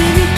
みたい